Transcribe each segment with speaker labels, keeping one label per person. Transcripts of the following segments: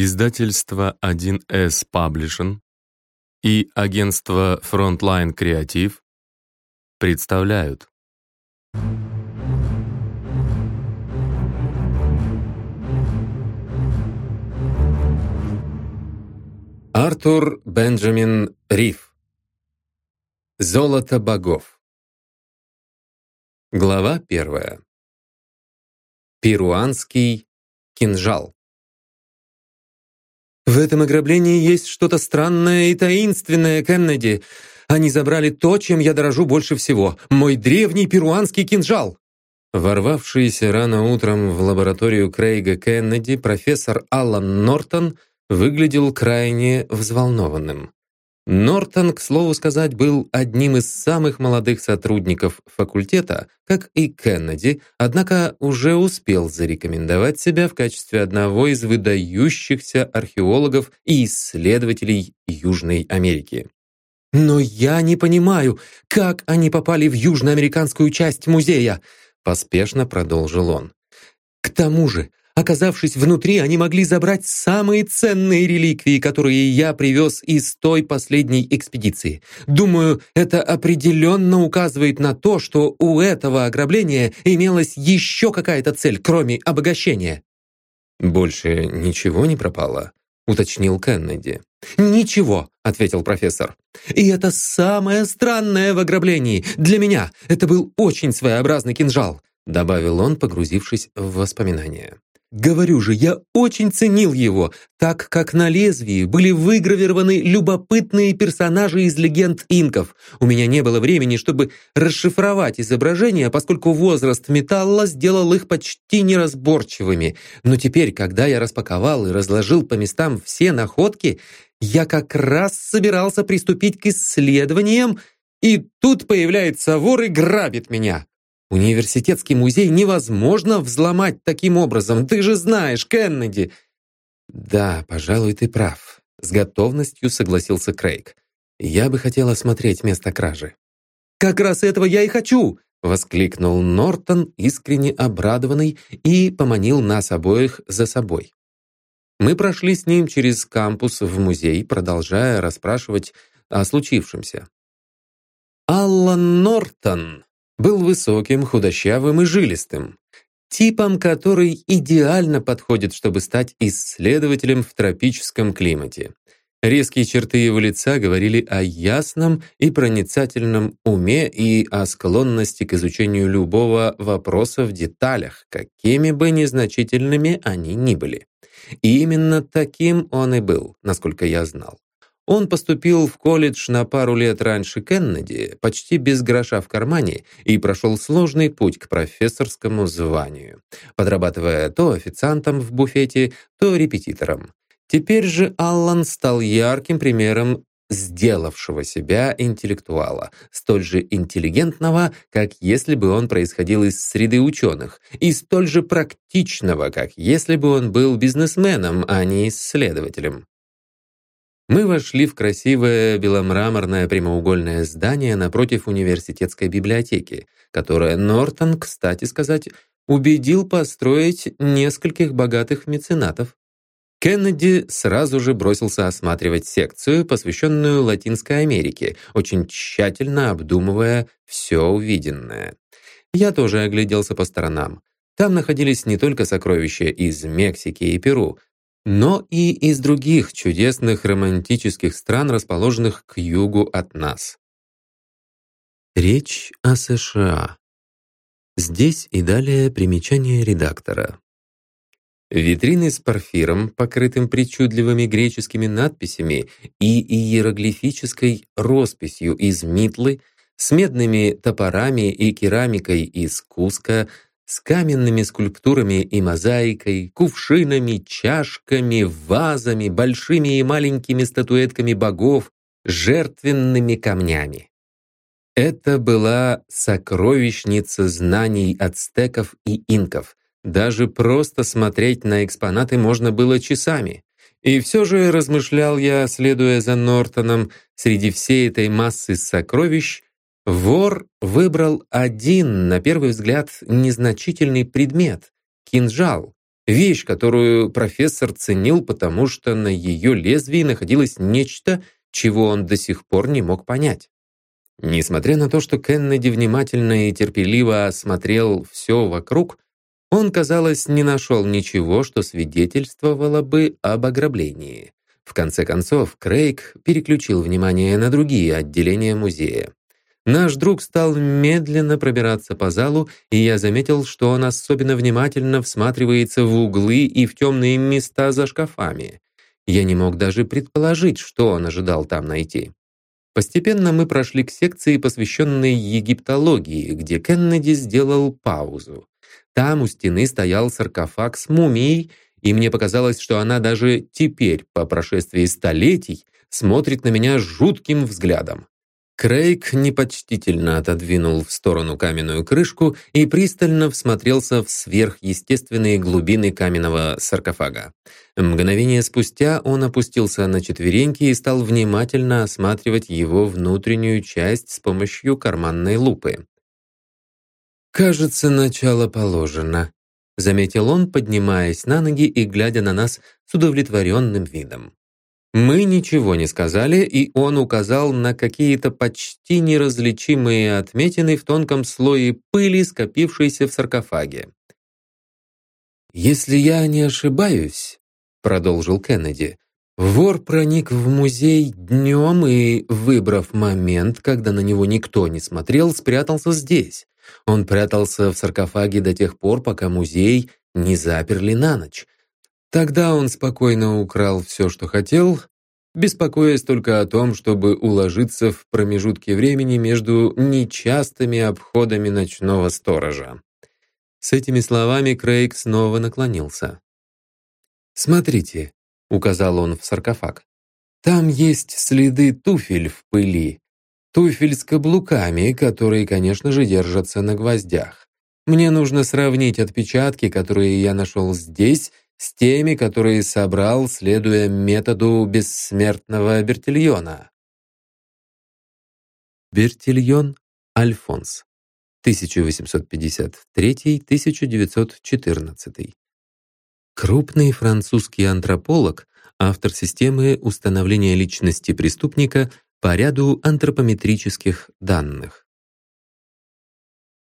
Speaker 1: Издательство 1С Publishing и агентство Frontline Creative представляют. Артур Бенджамин Риф. Золото богов Глава первая. Перуанский кинжал
Speaker 2: «В этом ограблении есть что-то странное и таинственное, Кеннеди. Они забрали то, чем я дорожу больше всего. Мой древний перуанский кинжал!»
Speaker 1: Ворвавшийся рано утром в лабораторию Крейга Кеннеди профессор Аллан Нортон выглядел крайне взволнованным. Нортон, к слову сказать, был одним из самых молодых сотрудников факультета, как и Кеннеди, однако уже успел зарекомендовать себя в качестве одного из выдающихся археологов и исследователей Южной Америки.
Speaker 2: «Но я не понимаю, как они попали в южноамериканскую часть музея?» поспешно продолжил он. «К тому же, Оказавшись внутри, они могли забрать самые ценные реликвии, которые я привез из той последней экспедиции. Думаю, это определенно указывает на то, что у этого ограбления имелась еще какая-то цель, кроме обогащения.
Speaker 1: «Больше ничего не пропало?» — уточнил Кеннеди.
Speaker 2: «Ничего», — ответил профессор. «И это самое странное в ограблении. Для меня это был очень своеобразный кинжал», — добавил он, погрузившись в воспоминания. Говорю же, я очень ценил его, так как на лезвии были выгравированы любопытные персонажи из легенд инков. У меня не было времени, чтобы расшифровать изображения, поскольку возраст металла сделал их почти неразборчивыми. Но теперь, когда я распаковал и разложил по местам все находки, я как раз собирался приступить к исследованиям, и тут появляется вор и грабит меня. Университетский музей невозможно взломать таким образом, ты же знаешь, Кеннеди!»
Speaker 1: «Да, пожалуй, ты прав», — с готовностью согласился Крейг. «Я бы хотел осмотреть место кражи».
Speaker 2: «Как раз этого я и хочу!» — воскликнул Нортон, искренне обрадованный, и поманил нас обоих за собой. Мы прошли с ним через кампус в музей, продолжая расспрашивать о случившемся. Аллан Нортон был высоким, худощавым и жилистым, типом, который идеально подходит, чтобы стать исследователем в тропическом климате. Резкие черты его лица говорили о ясном и проницательном уме и о склонности к изучению любого вопроса в деталях, какими бы незначительными они ни были. И именно таким он и был, насколько я знал. Он поступил в колледж на пару лет раньше Кеннеди, почти без гроша в кармане, и прошел сложный путь к профессорскому званию, подрабатывая то официантом в буфете, то репетитором. Теперь же Аллан стал ярким примером сделавшего себя интеллектуала, столь же интеллигентного, как если бы он происходил из среды ученых, и столь же практичного, как если бы он был бизнесменом, а не исследователем. Мы вошли в красивое беломраморное прямоугольное здание напротив университетской библиотеки, которое Нортон, кстати сказать, убедил построить нескольких богатых меценатов. Кеннеди сразу же бросился осматривать секцию, посвященную Латинской Америке, очень тщательно обдумывая все увиденное. Я тоже огляделся по сторонам. Там находились не только сокровища из Мексики и Перу, но и из других чудесных романтических стран, расположенных к югу от нас. Речь о США. Здесь и далее примечание редактора. Витрины с парфиром, покрытым причудливыми греческими надписями и иероглифической росписью из митлы, с медными топорами и керамикой из Куска, с каменными скульптурами и мозаикой, кувшинами, чашками, вазами, большими и маленькими статуэтками богов, жертвенными камнями. Это была сокровищница знаний ацтеков и инков. Даже просто смотреть на экспонаты можно было часами. И все же, размышлял я, следуя за Нортоном, среди всей этой массы сокровищ Вор выбрал один, на первый взгляд, незначительный предмет — кинжал,
Speaker 1: Вещь, которую профессор ценил, потому что на ее лезвии находилось нечто, чего он до сих пор не мог понять. Несмотря на то, что Кеннеди внимательно и терпеливо осмотрел все вокруг, он, казалось, не нашел ничего, что свидетельствовало бы об ограблении. В конце концов, Крейг переключил внимание на другие отделения музея. Наш друг стал медленно пробираться по залу, и я заметил, что он особенно внимательно всматривается в углы и в темные места за шкафами. Я не мог даже предположить, что он ожидал там найти. Постепенно мы прошли к секции, посвященной египтологии, где Кеннеди сделал паузу. Там у стены стоял саркофаг с мумией, и мне показалось, что она даже теперь, по прошествии столетий, смотрит на меня жутким взглядом. Крейг непочтительно отодвинул в сторону каменную крышку и пристально всмотрелся в сверхъестественные глубины каменного саркофага. Мгновение спустя он опустился на четвереньки и стал внимательно осматривать его внутреннюю часть с помощью карманной лупы. «Кажется, начало положено», — заметил он, поднимаясь на ноги и глядя на нас с удовлетворенным видом. Мы ничего не сказали, и он указал на какие-то почти неразличимые отметины в тонком слое пыли, скопившейся в саркофаге. «Если я не ошибаюсь», — продолжил Кеннеди, Вор проник в музей днем и, выбрав момент, когда на него никто не смотрел, спрятался здесь. Он прятался в саркофаге до тех пор, пока музей не заперли на ночь. Тогда он спокойно украл все, что хотел, беспокоясь только о том, чтобы уложиться в промежутке времени между нечастыми обходами ночного сторожа. С этими словами Крейг снова наклонился. «Смотрите», — указал он в саркофаг, «там есть следы туфель в пыли, туфель с каблуками, которые, конечно же, держатся на гвоздях. Мне нужно сравнить отпечатки, которые я нашел здесь, с теми, которые собрал, следуя методу бессмертного Бертильона. Бертильон Альфонс, 1853-1914. Крупный французский антрополог, автор системы установления личности преступника по ряду антропометрических данных.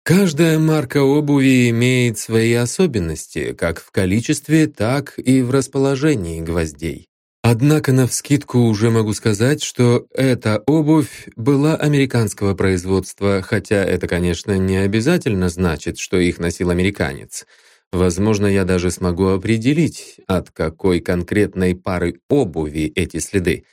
Speaker 1: Каждая марка обуви имеет свои особенности, как в количестве, так и в расположении гвоздей. Однако навскидку уже могу сказать, что эта обувь была американского производства, хотя это, конечно, не обязательно значит, что их носил американец. Возможно, я даже смогу определить, от какой конкретной пары обуви эти следы.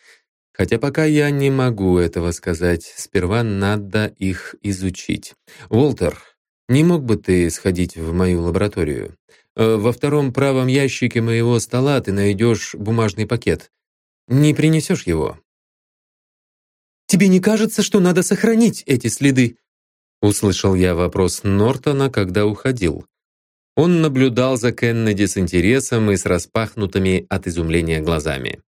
Speaker 1: Хотя пока я не могу этого сказать, сперва надо их изучить. Уолтер, не мог бы ты сходить в мою лабораторию? Э, во втором правом ящике моего стола ты найдешь бумажный пакет. Не принесешь его?
Speaker 2: «Тебе не кажется, что надо сохранить эти следы?»
Speaker 1: Услышал я вопрос Нортона, когда уходил. Он наблюдал за Кеннеди с интересом и с распахнутыми от изумления глазами.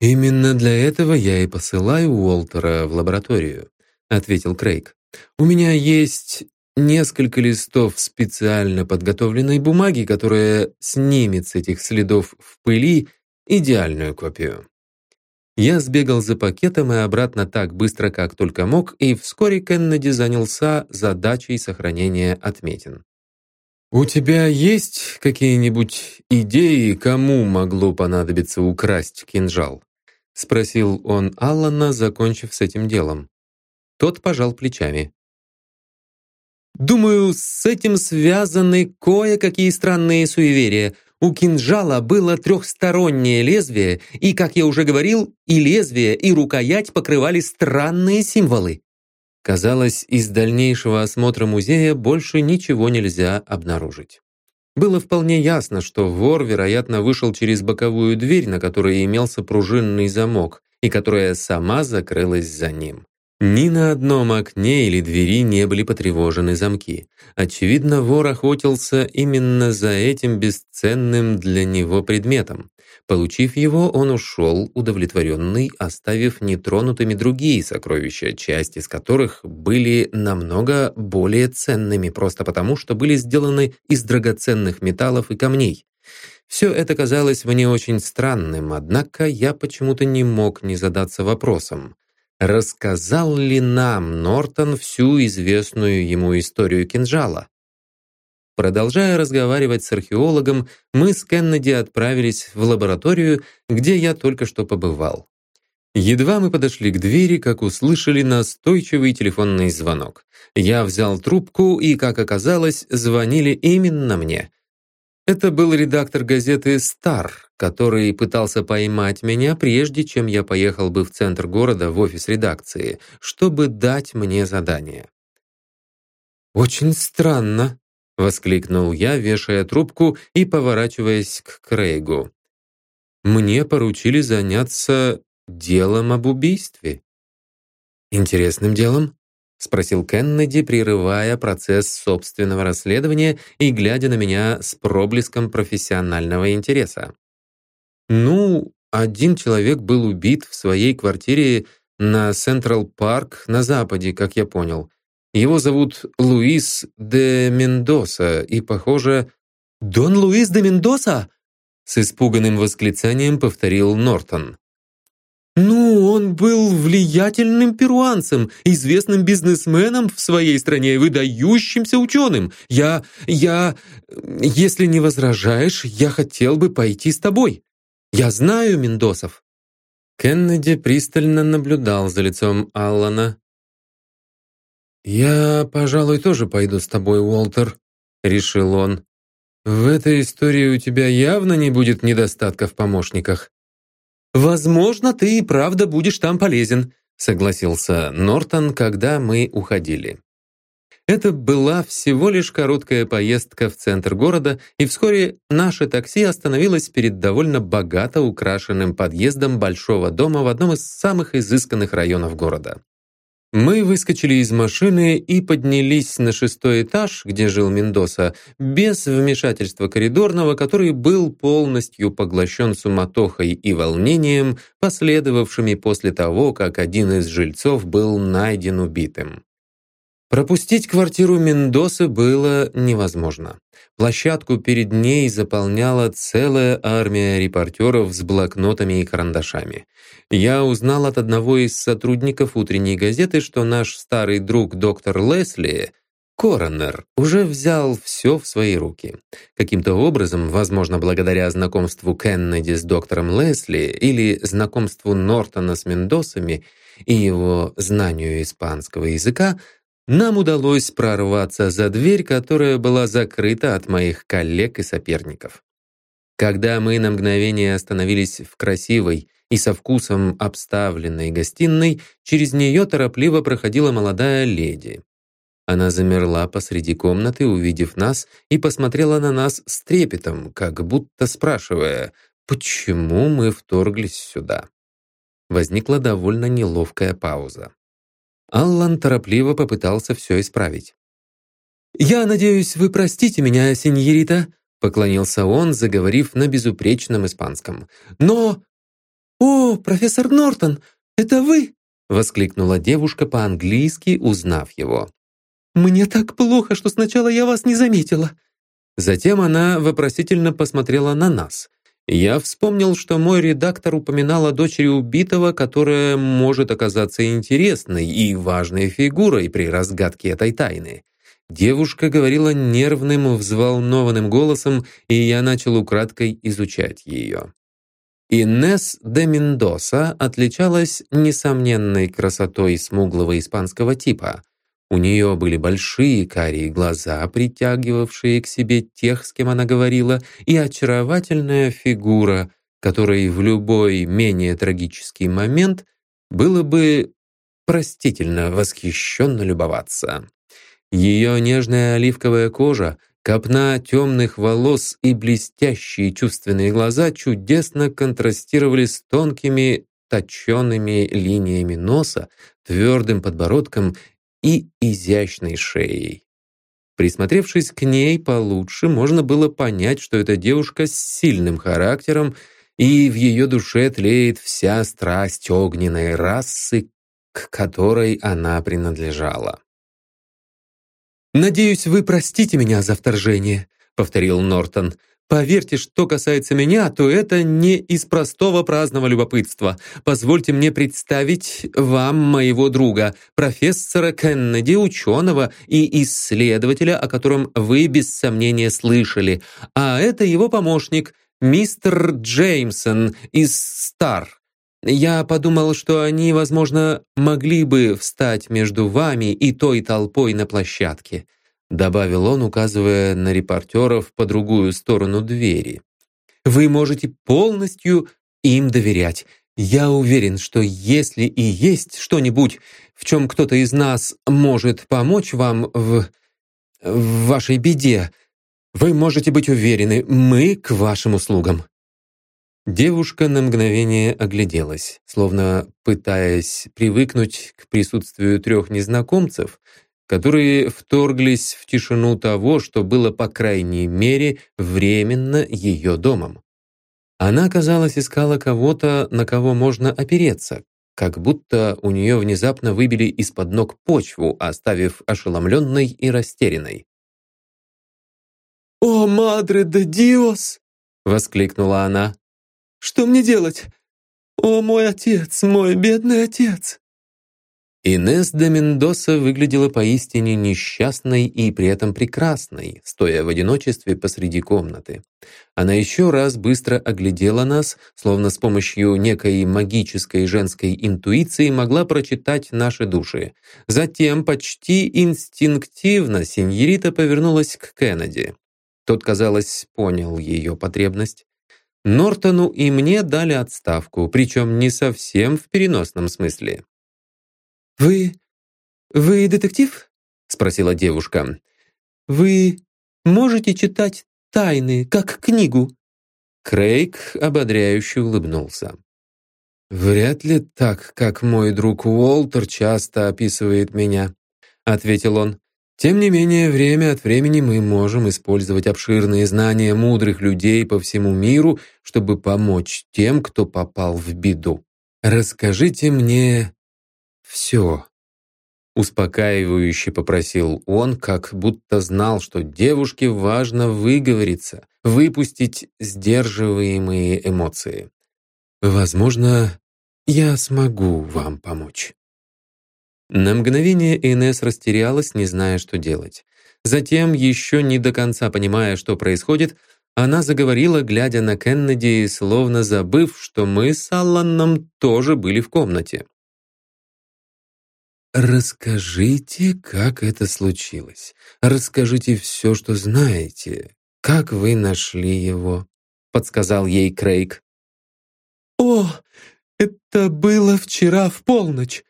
Speaker 2: «Именно для этого я и посылаю Уолтера в лабораторию», ответил Крейг. «У меня есть несколько листов специально подготовленной бумаги, которая снимет с этих следов в пыли идеальную копию». Я сбегал за пакетом и обратно так быстро, как только мог, и вскоре Кеннеди занялся задачей сохранения отметин. «У тебя есть какие-нибудь идеи, кому могло понадобиться украсть кинжал?» — спросил он Аллана, закончив с этим делом. Тот пожал плечами. «Думаю, с этим связаны кое-какие странные суеверия. У кинжала было трехстороннее лезвие, и, как я уже говорил, и лезвие, и рукоять покрывали странные символы.
Speaker 1: Казалось, из дальнейшего осмотра музея больше ничего нельзя обнаружить. Было вполне ясно, что вор, вероятно, вышел через боковую дверь, на которой имелся пружинный замок, и которая сама закрылась за ним. Ни на одном окне или двери не были потревожены замки. Очевидно, вор охотился именно за этим бесценным для него предметом. Получив его, он ушел, удовлетворенный, оставив нетронутыми другие сокровища, часть из которых были намного более ценными просто потому, что были сделаны из драгоценных металлов и камней. Все это казалось мне очень странным, однако я почему-то не мог не задаться вопросом. Рассказал ли нам Нортон всю известную ему историю кинжала? Продолжая разговаривать с археологом, мы с Кеннеди отправились в лабораторию, где я только что побывал. Едва мы подошли к двери, как услышали настойчивый телефонный звонок. Я взял трубку, и, как оказалось, звонили именно мне. Это был редактор газеты «Стар», который пытался поймать меня, прежде чем я поехал бы в центр города в офис редакции, чтобы дать мне задание. «Очень странно», — воскликнул я, вешая трубку и поворачиваясь к Крейгу. «Мне поручили заняться делом об убийстве». «Интересным делом?» — спросил Кеннеди, прерывая процесс собственного расследования и глядя на меня с проблеском профессионального интереса. «Ну, один человек был убит в своей квартире на Централ Парк на Западе, как я понял. Его зовут Луис де Мендоса, и, похоже...» «Дон Луис де Мендоса?» С испуганным восклицанием повторил Нортон. «Ну, он был влиятельным перуанцем, известным бизнесменом в своей стране, выдающимся ученым. Я... я... если не возражаешь, я хотел бы пойти с тобой. Я знаю Мендосов». Кеннеди пристально наблюдал за лицом Аллана. «Я, пожалуй, тоже пойду с тобой, Уолтер», — решил он. «В этой истории у тебя явно не будет недостатка в помощниках». «Возможно, ты и правда будешь там полезен», согласился Нортон, когда мы уходили. Это была всего лишь короткая поездка в центр города, и вскоре наше такси остановилось перед довольно богато украшенным подъездом большого дома в одном из самых изысканных районов города. Мы выскочили из машины и поднялись на шестой этаж, где жил Мендоса, без вмешательства коридорного, который был полностью поглощен суматохой и волнением, последовавшими после того, как один из жильцов был найден убитым. Пропустить квартиру Мендосы было невозможно. Площадку перед ней заполняла целая армия репортеров с блокнотами и карандашами. Я узнал от одного из сотрудников утренней газеты, что наш старый друг доктор Лесли, коронер, уже взял все в свои руки. Каким-то образом, возможно, благодаря знакомству Кеннеди с доктором Лесли или знакомству Нортона с Мендосами и его знанию испанского языка, нам удалось прорваться за дверь, которая была закрыта от моих коллег и соперников. Когда мы на мгновение остановились в красивой и со вкусом обставленной гостиной, через нее торопливо проходила молодая леди. Она замерла посреди комнаты, увидев нас, и посмотрела на нас с трепетом, как будто спрашивая, почему мы вторглись сюда. Возникла довольно неловкая пауза. Аллан торопливо попытался все исправить. «Я надеюсь, вы простите меня, сеньорита», поклонился он, заговорив на безупречном испанском. «Но...» «О, профессор Нортон, это вы?» воскликнула девушка по-английски, узнав его. «Мне так плохо, что сначала я вас не заметила». Затем она вопросительно посмотрела на нас. Я вспомнил, что мой редактор упоминал о дочери убитого, которая может оказаться интересной и важной фигурой при разгадке этой тайны. Девушка говорила нервным, взволнованным голосом, и я начал украдкой изучать ее. Инес де Мендоса отличалась несомненной красотой смуглого испанского типа. У нее были большие карие глаза, притягивавшие к себе тех, с кем она говорила, и очаровательная фигура, которой в любой менее трагический момент было бы простительно восхищенно любоваться. Ее нежная оливковая кожа, копна темных волос и блестящие чувственные глаза чудесно контрастировали с тонкими точенными линиями носа, твердым подбородком и изящной шеей. Присмотревшись к ней получше, можно было понять, что эта девушка с сильным характером, и в ее душе тлеет вся страсть огненной расы, к которой она принадлежала. «Надеюсь, вы простите меня за вторжение», — повторил Нортон.
Speaker 2: Поверьте, что касается меня, то это не из простого праздного любопытства. Позвольте мне представить вам моего друга, профессора Кеннеди, ученого и исследователя, о котором вы без сомнения слышали. А это его помощник, мистер Джеймсон из Стар. Я подумал, что они, возможно, могли бы встать между вами и той толпой на площадке добавил он, указывая на репортеров по другую сторону двери. «Вы можете полностью им доверять. Я уверен, что если и есть что-нибудь, в чем кто-то из нас может помочь вам в... в вашей беде, вы можете быть уверены, мы к вашим услугам». Девушка на мгновение огляделась, словно пытаясь привыкнуть к присутствию трех незнакомцев, которые вторглись в тишину того, что было, по крайней мере, временно ее домом. Она, казалось, искала кого-то, на кого можно опереться, как будто у нее внезапно выбили из-под ног почву, оставив ошеломленной и растерянной. «О, мадре де диос!» — воскликнула она. «Что мне делать? О, мой отец, мой бедный отец!» Инес де Мендоса выглядела поистине несчастной и при этом прекрасной, стоя в одиночестве посреди комнаты. Она еще раз быстро оглядела нас, словно с помощью некой магической женской интуиции могла прочитать наши души. Затем почти инстинктивно сеньорита повернулась к Кеннеди. Тот, казалось, понял ее потребность. Нортону и мне дали отставку, причем не совсем в переносном смысле. «Вы... вы детектив?» — спросила девушка. «Вы можете читать тайны, как книгу?» Крейг ободряюще улыбнулся. «Вряд ли так, как мой друг Уолтер часто описывает меня», — ответил он. «Тем не менее, время от времени мы можем использовать обширные знания мудрых людей по всему миру, чтобы помочь тем, кто попал в беду. Расскажите мне все. Успокаивающе попросил он, как будто знал, что девушке важно выговориться, выпустить сдерживаемые эмоции. «Возможно, я смогу вам помочь». На мгновение Инесс растерялась, не зная, что делать. Затем, еще не до конца понимая, что происходит, она заговорила, глядя на Кеннеди, словно забыв, что мы с Алланом тоже были в комнате. «Расскажите, как это случилось. Расскажите все, что знаете. Как вы нашли его?» — подсказал ей Крейг. «О, это было вчера в полночь.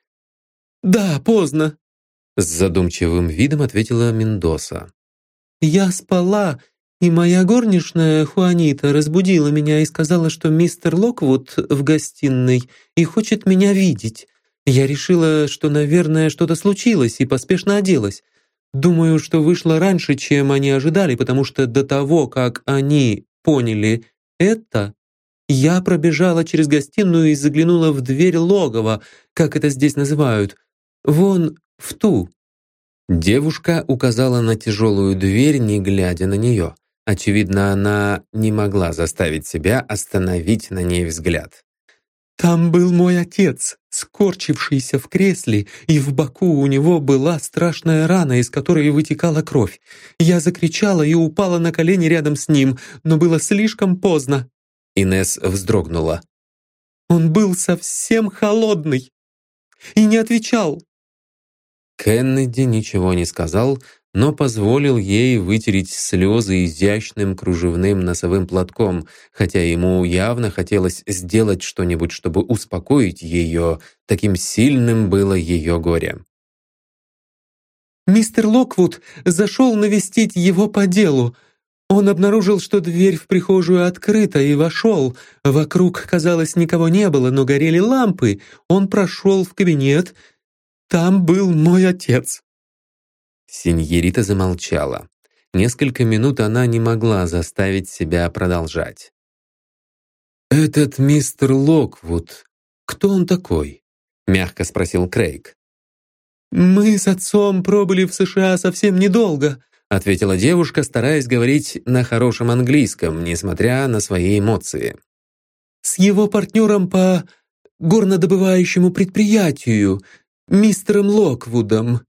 Speaker 2: Да, поздно», — с задумчивым видом ответила Мендоса. «Я спала, и моя горничная Хуанита разбудила меня и сказала, что мистер Локвуд в гостиной и хочет меня видеть. Я решила, что, наверное, что-то случилось, и поспешно оделась. Думаю, что вышло раньше, чем они ожидали, потому что до того, как они поняли это, я пробежала через гостиную и заглянула в дверь логова, как это здесь называют. Вон в ту. Девушка указала на тяжелую дверь, не глядя на нее. Очевидно, она не могла заставить себя остановить на ней взгляд. Там был мой отец, скорчившийся в кресле, и в боку у него была страшная рана, из которой вытекала кровь. Я закричала и упала на колени рядом с ним, но было слишком поздно. Инес вздрогнула. Он был совсем холодный и не отвечал. Кеннеди ничего не сказал, но позволил ей вытереть слезы изящным кружевным носовым платком, хотя ему явно хотелось сделать что-нибудь, чтобы успокоить ее, таким сильным было ее горе. «Мистер Локвуд зашел навестить его по делу. Он обнаружил, что дверь в прихожую открыта, и вошел. Вокруг, казалось, никого не было, но горели лампы. Он прошел в кабинет. Там был мой отец». Синьерита замолчала. Несколько минут она не могла заставить себя продолжать. «Этот мистер Локвуд, кто он такой?» — мягко спросил Крейг. «Мы с отцом пробыли в США совсем недолго.
Speaker 1: ответила девушка, стараясь говорить на хорошем английском, несмотря на свои эмоции.
Speaker 2: «С его партнером по горнодобывающему предприятию, мистером Локвудом».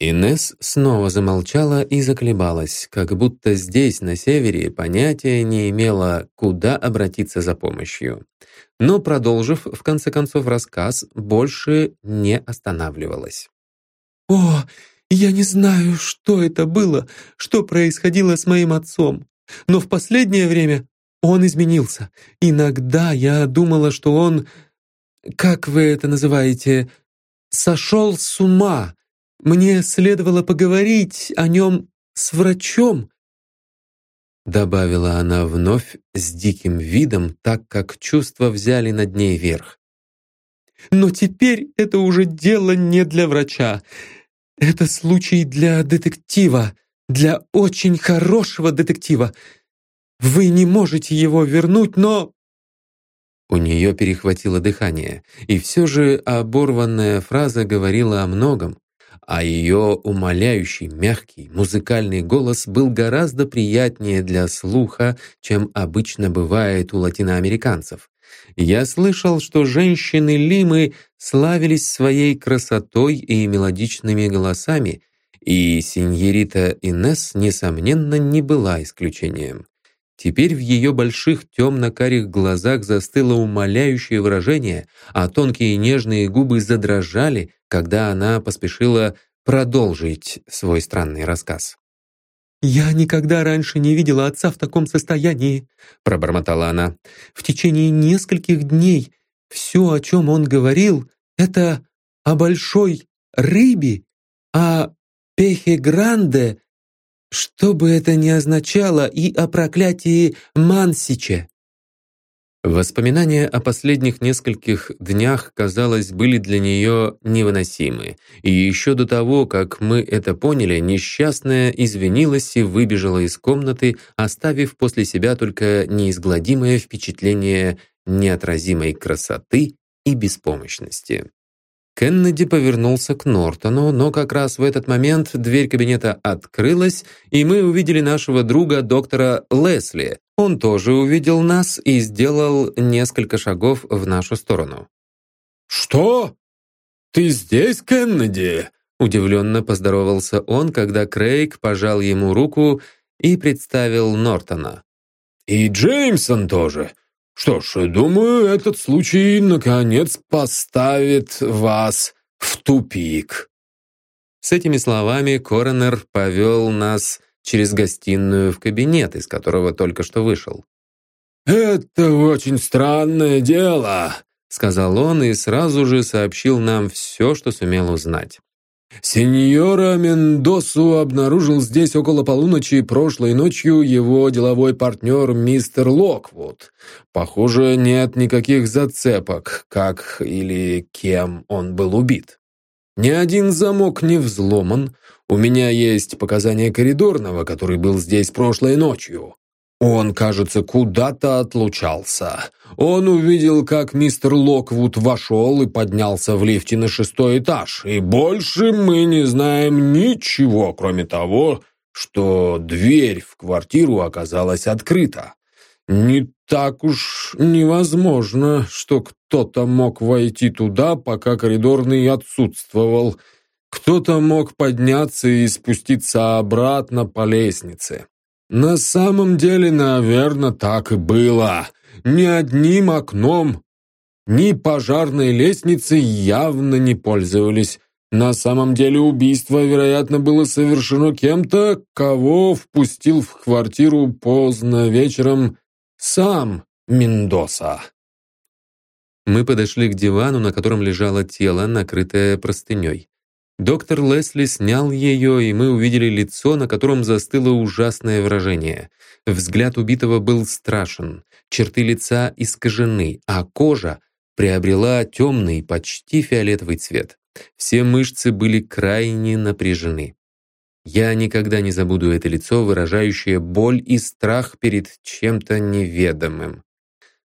Speaker 1: Инесс снова замолчала и заколебалась, как будто здесь, на севере, понятия не имела, куда обратиться за помощью. Но, продолжив, в конце концов, рассказ, больше не останавливалась.
Speaker 2: «О, я не знаю, что это было, что происходило с моим отцом, но в последнее время он изменился. Иногда я думала, что он, как вы это называете, сошел с ума, мне следовало поговорить о нем с врачом».
Speaker 1: Добавила она вновь с диким видом, так как чувства взяли над ней верх.
Speaker 2: «Но теперь это уже дело не для врача. Это случай для детектива, для очень хорошего детектива. Вы не можете его вернуть, но...»
Speaker 1: У нее перехватило дыхание, и все же оборванная фраза говорила о многом а ее умоляющий, мягкий, музыкальный голос был гораздо приятнее для слуха, чем обычно бывает у латиноамериканцев. Я слышал, что женщины Лимы славились своей красотой и мелодичными голосами, и сеньорита Инес, несомненно, не была исключением. Теперь в ее больших темно-карих глазах застыло умоляющее выражение, а тонкие нежные губы задрожали, когда она поспешила продолжить свой странный рассказ.
Speaker 2: «Я никогда раньше не видела отца в таком состоянии», — пробормотала она. «В течение нескольких дней все, о чем он говорил, это о большой рыбе, о пехе гранде что бы это ни означало, и о проклятии Мансиче.
Speaker 1: Воспоминания о последних нескольких днях, казалось, были для нее невыносимы. И еще до того, как мы это поняли, несчастная извинилась и выбежала из комнаты, оставив после себя только неизгладимое впечатление неотразимой красоты и беспомощности. Кеннеди повернулся к Нортону, но как раз в этот момент дверь кабинета открылась, и мы увидели нашего друга доктора Лесли. Он тоже увидел нас и сделал несколько шагов в нашу сторону.
Speaker 3: «Что? Ты здесь, Кеннеди?»
Speaker 1: Удивленно поздоровался он, когда Крейг пожал ему руку и представил Нортона.
Speaker 3: «И Джеймсон тоже. Что ж, думаю, этот случай, наконец, поставит вас в тупик.
Speaker 1: С этими словами коронер повел нас через гостиную в кабинет, из которого только что вышел.
Speaker 3: «Это очень странное дело», — сказал он и сразу же сообщил нам все, что сумел узнать. Сеньора Мендосу обнаружил здесь около полуночи прошлой ночью его деловой партнер мистер Локвуд. Похоже, нет никаких зацепок, как или кем он был убит. Ни один замок не взломан. У меня есть показания коридорного, который был здесь прошлой ночью. Он, кажется, куда-то отлучался. Он увидел, как мистер Локвуд вошел и поднялся в лифте на шестой этаж. И больше мы не знаем ничего, кроме того, что дверь в квартиру оказалась открыта. Не так уж невозможно, что кто-то мог войти туда, пока коридорный отсутствовал. Кто-то мог подняться и спуститься обратно по лестнице. На самом деле, наверное, так и было. Ни одним окном, ни пожарной лестницей явно не пользовались. На самом деле убийство, вероятно, было совершено кем-то, кого впустил в квартиру поздно вечером сам Мендоса.
Speaker 1: Мы подошли к дивану, на котором лежало тело, накрытое простыней. Доктор Лесли снял ее, и мы увидели лицо, на котором застыло ужасное выражение. Взгляд убитого был страшен, черты лица искажены, а кожа приобрела темный, почти фиолетовый цвет. Все мышцы были крайне напряжены. Я никогда не забуду это лицо, выражающее боль и страх перед чем-то неведомым.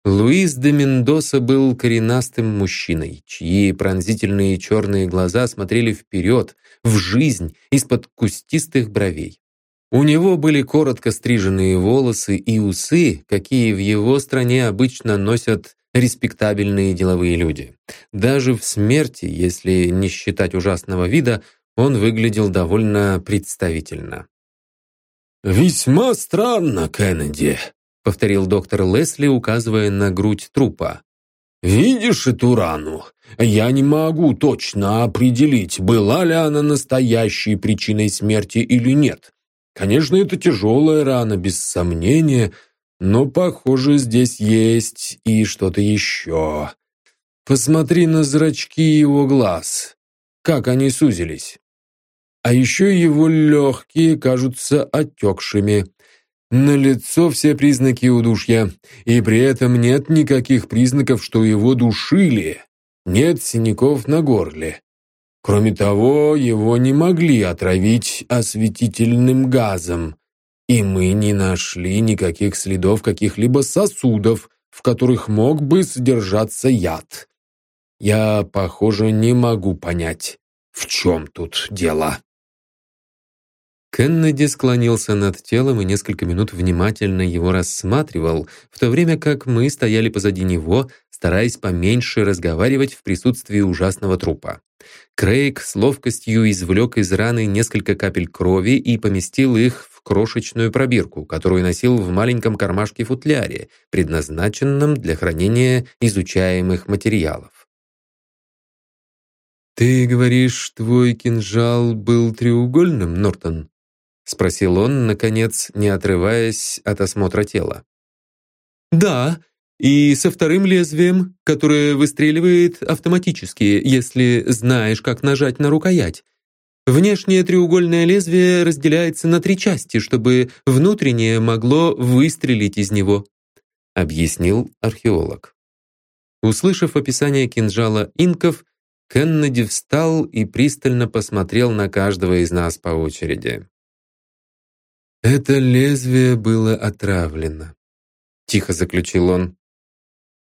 Speaker 1: Луис де Мендоса был коренастым мужчиной, чьи пронзительные черные глаза смотрели вперед, в жизнь, из-под кустистых бровей. У него были коротко стриженные волосы и усы, какие в его стране обычно носят респектабельные деловые люди. Даже в смерти, если не считать ужасного вида, он выглядел довольно представительно.
Speaker 3: «Весьма странно, Кеннеди», — повторил доктор Лесли, указывая на грудь трупа. «Видишь эту рану? Я не могу точно определить, была ли она настоящей причиной смерти или нет. Конечно, это тяжелая рана, без сомнения, но, похоже, здесь есть и что-то еще. Посмотри на зрачки его глаз, как они сузились. А еще его легкие кажутся отекшими. На лицо все признаки удушья, и при этом нет никаких признаков, что его душили. Нет синяков на горле. Кроме того, его не могли отравить осветительным газом, и мы не нашли никаких следов каких-либо сосудов, в которых мог бы содержаться яд. Я, похоже, не могу понять, в чем тут дело.
Speaker 1: Кеннеди склонился над телом и несколько минут внимательно его рассматривал, в то время как мы стояли позади него, стараясь поменьше разговаривать в присутствии ужасного трупа. Крейг с ловкостью извлек из раны несколько капель крови и поместил их в крошечную пробирку, которую носил в маленьком кармашке-футляре, предназначенном для хранения изучаемых материалов. «Ты говоришь, твой кинжал был треугольным, Нортон?» — спросил он, наконец, не отрываясь от осмотра тела. «Да, и со вторым лезвием, которое выстреливает автоматически, если знаешь, как нажать на рукоять. Внешнее треугольное лезвие разделяется на три части, чтобы внутреннее могло выстрелить из него», объяснил археолог. Услышав описание кинжала инков, Кеннеди встал и пристально посмотрел на каждого из нас по очереди. «Это лезвие было отравлено», — тихо заключил он.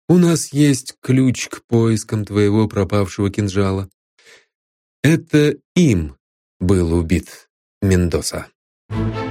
Speaker 1: У нас есть ключ к поискам твоего пропавшего кинжала. Это им был убит Мендоса. Thank you.